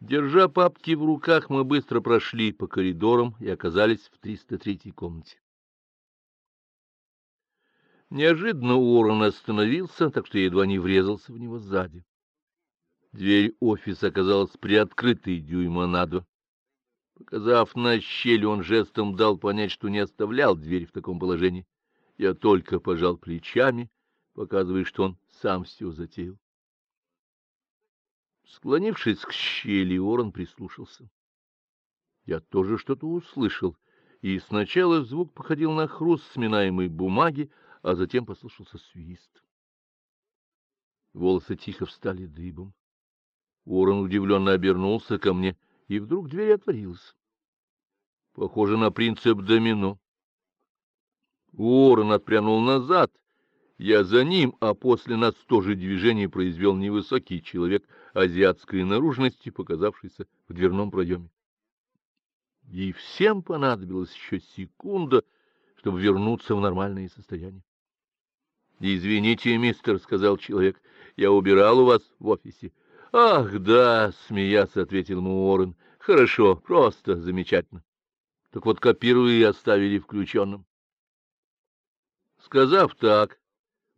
Держа папки в руках, мы быстро прошли по коридорам и оказались в 303-й комнате. Неожиданно Уоррен остановился, так что я едва не врезался в него сзади. Дверь офиса оказалась приоткрытой дюйма на. Показав на щель, он жестом дал понять, что не оставлял дверь в таком положении. Я только пожал плечами, показывая, что он сам все затеял. Склонившись к щели, Орен прислушался. Я тоже что-то услышал, и сначала звук походил на хруст сминаемой бумаги, а затем послышался свист. Волосы тихо встали дыбом. Орен удивленно обернулся ко мне, и вдруг дверь отворилась. Похоже на принцип домино. Уоррен отпрянул назад, я за ним, а после нас тоже движение произвел невысокий человек азиатской наружности, показавшийся в дверном проеме. И всем понадобилась еще секунда, чтобы вернуться в нормальное состояние. "Извините, мистер", сказал человек. "Я убирал у вас в офисе". "Ах, да", смеясь ответил Муоррен. "Хорошо, просто замечательно. Так вот копирую и оставили включенным». Сказав так,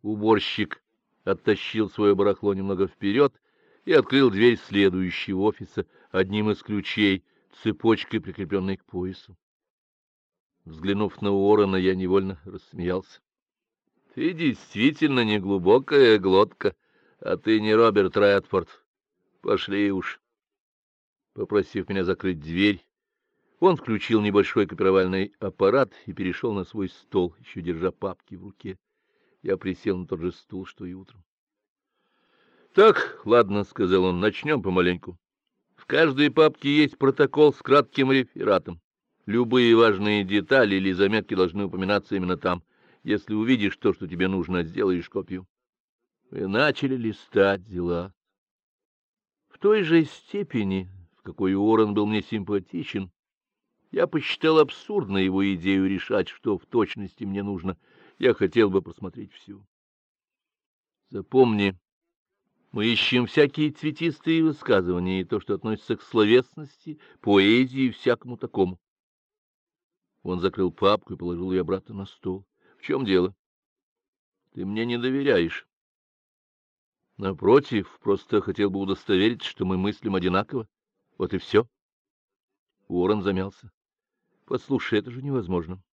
Уборщик оттащил свое барахло немного вперед и открыл дверь следующего офиса одним из ключей, цепочкой прикрепленной к поясу. Взглянув на Уоррена, я невольно рассмеялся. — Ты действительно не глубокая глотка, а ты не Роберт Рэдфорд. Пошли уж. Попросив меня закрыть дверь, он включил небольшой копировальный аппарат и перешел на свой стол, еще держа папки в руке. Я присел на тот же стул, что и утром. Так, ладно, сказал он, начнем помаленьку. В каждой папке есть протокол с кратким рефератом. Любые важные детали или заметки должны упоминаться именно там. Если увидишь то, что тебе нужно, сделаешь копию. Мы начали листать дела. В той же степени, в какой Уоррен был мне симпатичен, я посчитал абсурдно его идею решать, что в точности мне нужно — я хотел бы посмотреть всю. Запомни, мы ищем всякие цветистые высказывания и то, что относится к словесности, поэзии и всякому такому. Он закрыл папку и положил ее обратно на стол. В чем дело? Ты мне не доверяешь. Напротив, просто хотел бы удостовериться, что мы мыслим одинаково. Вот и все. Уоррен замялся. Послушай, это же невозможно.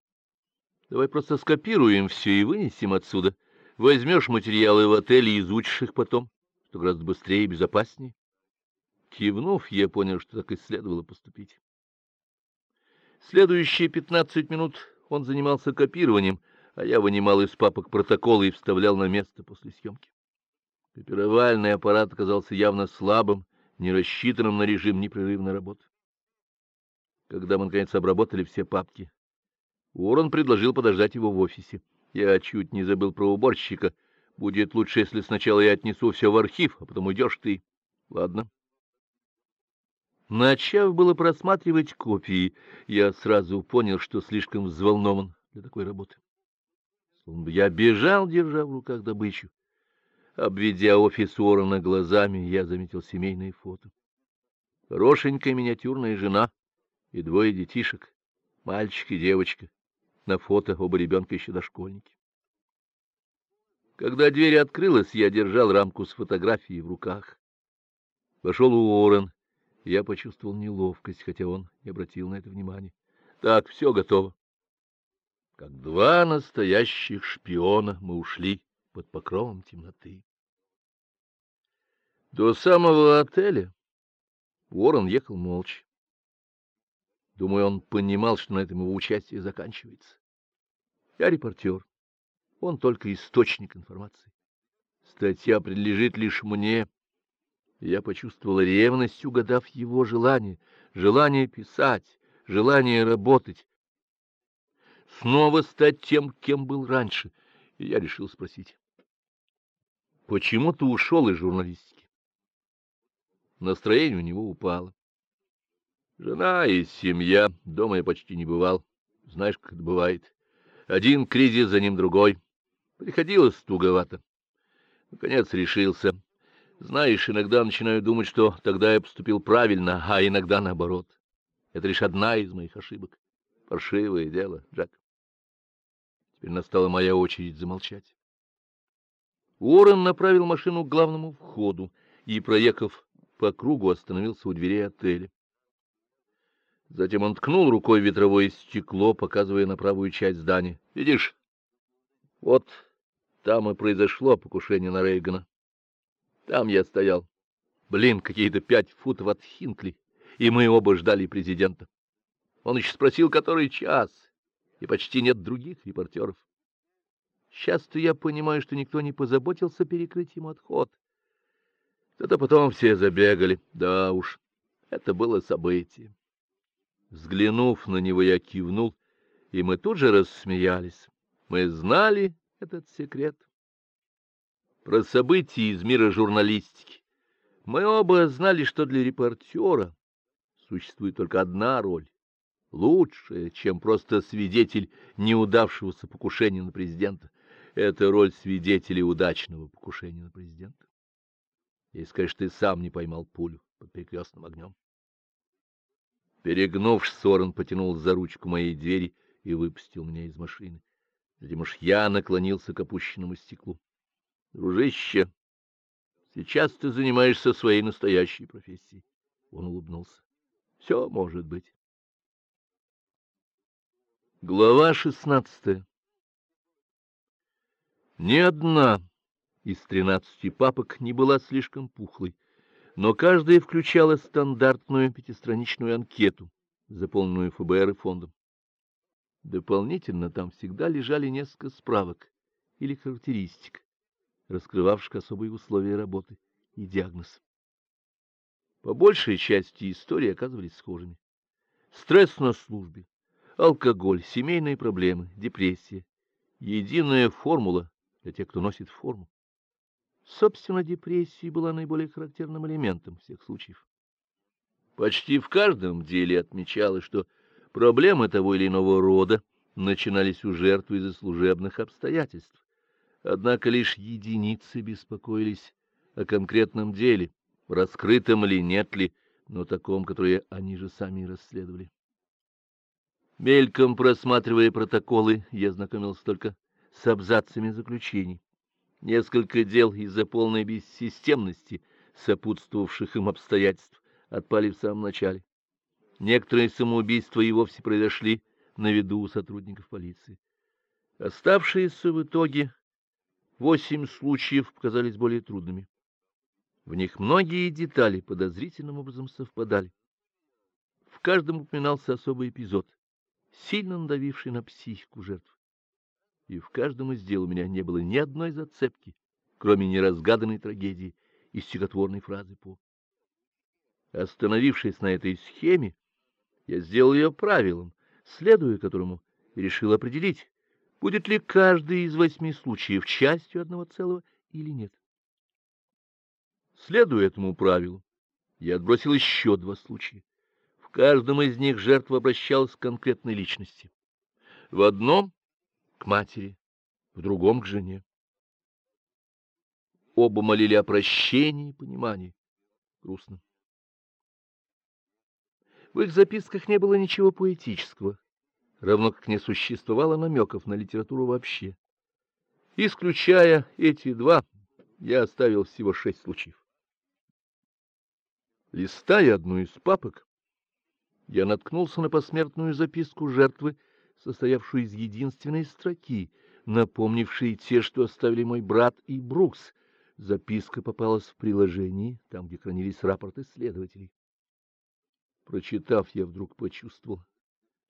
Давай просто скопируем все и вынесем отсюда. Возьмешь материалы в отеле и изучишь их потом, что гораздо быстрее и безопаснее. Кивнув, я понял, что так и следовало поступить. Следующие пятнадцать минут он занимался копированием, а я вынимал из папок протоколы и вставлял на место после съемки. Копировальный аппарат оказался явно слабым, не рассчитанным на режим непрерывной работы. Когда мы наконец обработали все папки, Уоррен предложил подождать его в офисе. Я чуть не забыл про уборщика. Будет лучше, если сначала я отнесу все в архив, а потом уйдешь ты. Ладно. Начав было просматривать копии, я сразу понял, что слишком взволнован для такой работы. Я бежал, держа в руках добычу. Обведя офис Уоррена глазами, я заметил семейные фото. Хорошенькая миниатюрная жена и двое детишек, мальчик и девочка. На фото оба ребенка еще дошкольники. Когда дверь открылась, я держал рамку с фотографией в руках. Вошел Уоррен. Я почувствовал неловкость, хотя он не обратил на это внимания. Так, все готово. Как два настоящих шпиона мы ушли под покровом темноты. До самого отеля Уоррен ехал молча. Думаю, он понимал, что на этом его участие заканчивается. Я репортер. Он только источник информации. Статья принадлежит лишь мне. Я почувствовал ревность, угадав его желание, желание писать, желание работать, снова стать тем, кем был раньше. И я решил спросить: "Почему ты ушел из журналистики?" Настроение у него упало. Жена и семья, дома я почти не бывал. Знаешь, как это бывает. Один кризис за ним другой. Приходилось туговато. Наконец решился. Знаешь, иногда начинаю думать, что тогда я поступил правильно, а иногда наоборот. Это лишь одна из моих ошибок. Паршивое дело, Джек. Теперь настала моя очередь замолчать. Уоррен направил машину к главному входу и, проехав по кругу, остановился у дверей отеля. Затем он ткнул рукой в ветровое стекло, показывая на правую часть здания. — Видишь? Вот там и произошло покушение на Рейгана. Там я стоял. Блин, какие-то пять футов от Хинкли, и мы оба ждали президента. Он еще спросил, который час, и почти нет других репортеров. Сейчас-то я понимаю, что никто не позаботился перекрыть ему отход. Это потом все забегали. Да уж, это было событие. Взглянув на него, я кивнул, и мы тут же рассмеялись. Мы знали этот секрет. Про события из мира журналистики. Мы оба знали, что для репортера существует только одна роль лучшая, чем просто свидетель неудавшегося покушения на президента. Это роль свидетеля удачного покушения на президента. Если, конечно, ты сам не поймал пулю под перекрестным огнем. Перегнувшись, Сорен потянул за ручку моей двери и выпустил меня из машины. Затем уж я наклонился к опущенному стеклу. — Дружище, сейчас ты занимаешься своей настоящей профессией. Он улыбнулся. — Все может быть. Глава шестнадцатая Ни одна из тринадцати папок не была слишком пухлой, но каждая включала стандартную пятистраничную анкету, заполненную ФБР и фондом. Дополнительно там всегда лежали несколько справок или характеристик, раскрывавших особые условия работы и диагноз. По большей части истории оказывались схожими. Стресс на службе, алкоголь, семейные проблемы, депрессия. Единая формула для тех, кто носит форму. Собственно, депрессия была наиболее характерным элементом всех случаев. Почти в каждом деле отмечалось, что проблемы того или иного рода начинались у жертвы из-за служебных обстоятельств. Однако лишь единицы беспокоились о конкретном деле, раскрытом ли, нет ли, но таком, которое они же сами расследовали. Мельком просматривая протоколы, я знакомился только с абзацами заключений. Несколько дел из-за полной бессистемности, сопутствовавших им обстоятельств, отпали в самом начале. Некоторые самоубийства и вовсе произошли на виду у сотрудников полиции. Оставшиеся в итоге восемь случаев показались более трудными. В них многие детали подозрительным образом совпадали. В каждом упоминался особый эпизод — сильно надавивший на психику жертв. И в каждом из дел у меня не было ни одной зацепки, кроме неразгаданной трагедии и стихотворной фразы По. Остановившись на этой схеме, я сделал ее правилом, следуя которому решил определить, будет ли каждый из восьми случаев частью одного целого или нет. Следуя этому правилу, я отбросил еще два случая. В каждом из них жертва обращалась к конкретной личности. В одном — к матери, в другом — к жене. Оба молили о прощении и понимании. Грустно. В их записках не было ничего поэтического, равно как не существовало намеков на литературу вообще. Исключая эти два, я оставил всего шесть случаев. Листая одну из папок, я наткнулся на посмертную записку жертвы, состоявшую из единственной строки, напомнившей те, что оставили мой брат и Брукс. Записка попалась в приложении, там, где хранились рапорты следователей. Прочитав, я вдруг почувствовал,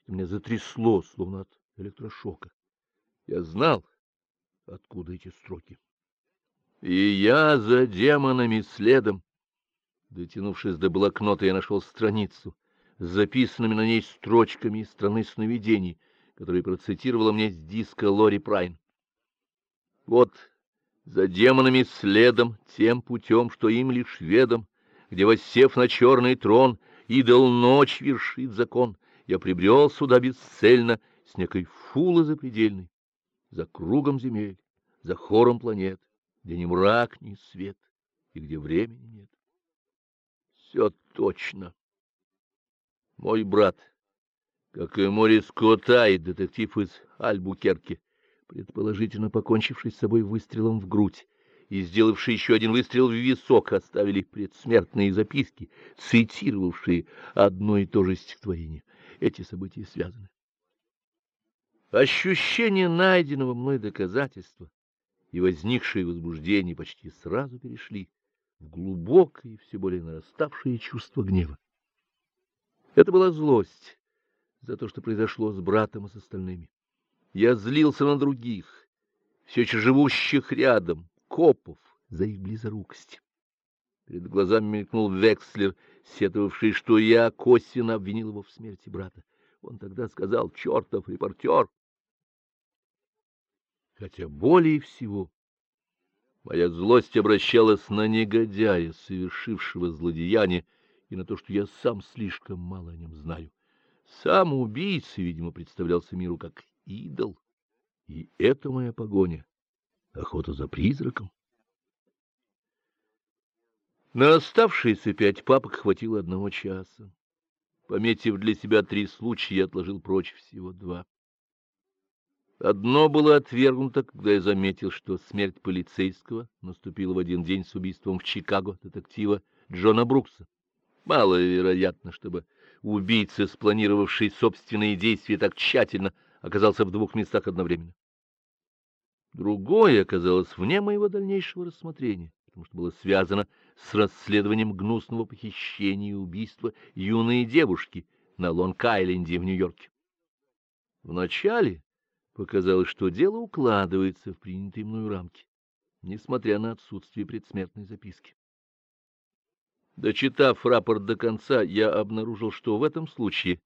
что меня затрясло, словно от электрошока. Я знал, откуда эти строки. И я за демонами следом. Дотянувшись до блокнота, я нашел страницу, с записанными на ней строчками из страны сновидений, которые процитировала мне с диска Лори Прайн. Вот за демонами следом, тем путем, что им лишь ведом, где, воссев на черный трон, идол ночь вершит закон, я прибрел сюда бесцельно с некой фулы запредельной, за кругом земель, за хором планет, где ни мрак, ни свет, и и где времени нет. Все точно. Мой брат, как и Морис Котай, детектив из Альбукерки, предположительно покончивший с собой выстрелом в грудь и сделавший еще один выстрел в висок, оставили предсмертные записки, цитировавшие одно и то же стихотворение. Эти события связаны. Ощущение найденного мной доказательства и возникшее возбуждение почти сразу перешли в глубокое и все более нараставшее чувство гнева. Это была злость за то, что произошло с братом и с остальными. Я злился на других, все еще живущих рядом, копов, за их близорукость. Перед глазами мелькнул Векслер, сетовавший, что я косвенно обвинил его в смерти брата. Он тогда сказал «чертов репортер». Хотя более всего моя злость обращалась на негодяя, совершившего злодеяние, и на то, что я сам слишком мало о нем знаю. Сам убийца, видимо, представлялся миру как идол, и это моя погоня, охота за призраком. На оставшиеся пять папок хватило одного часа. Пометив для себя три случая, я отложил прочь всего два. Одно было отвергнуто, когда я заметил, что смерть полицейского наступила в один день с убийством в Чикаго детектива Джона Брукса. Маловероятно, чтобы убийца, спланировавший собственные действия так тщательно, оказался в двух местах одновременно. Другое оказалось вне моего дальнейшего рассмотрения, потому что было связано с расследованием гнусного похищения и убийства юной девушки на Лонг-Айленде в Нью-Йорке. Вначале Показалось, что дело укладывается в принятые мною рамки, несмотря на отсутствие предсмертной записки. Дочитав рапорт до конца, я обнаружил, что в этом случае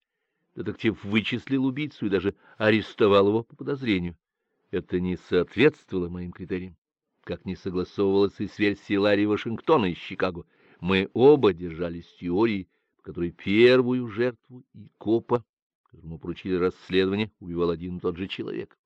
детектив вычислил убийцу и даже арестовал его по подозрению. Это не соответствовало моим критериям, как не согласовывалось и с версией Ларри Вашингтона из Чикаго. Мы оба держались теории, в которой первую жертву и копа которому поручили расследование, убивал один и тот же человек.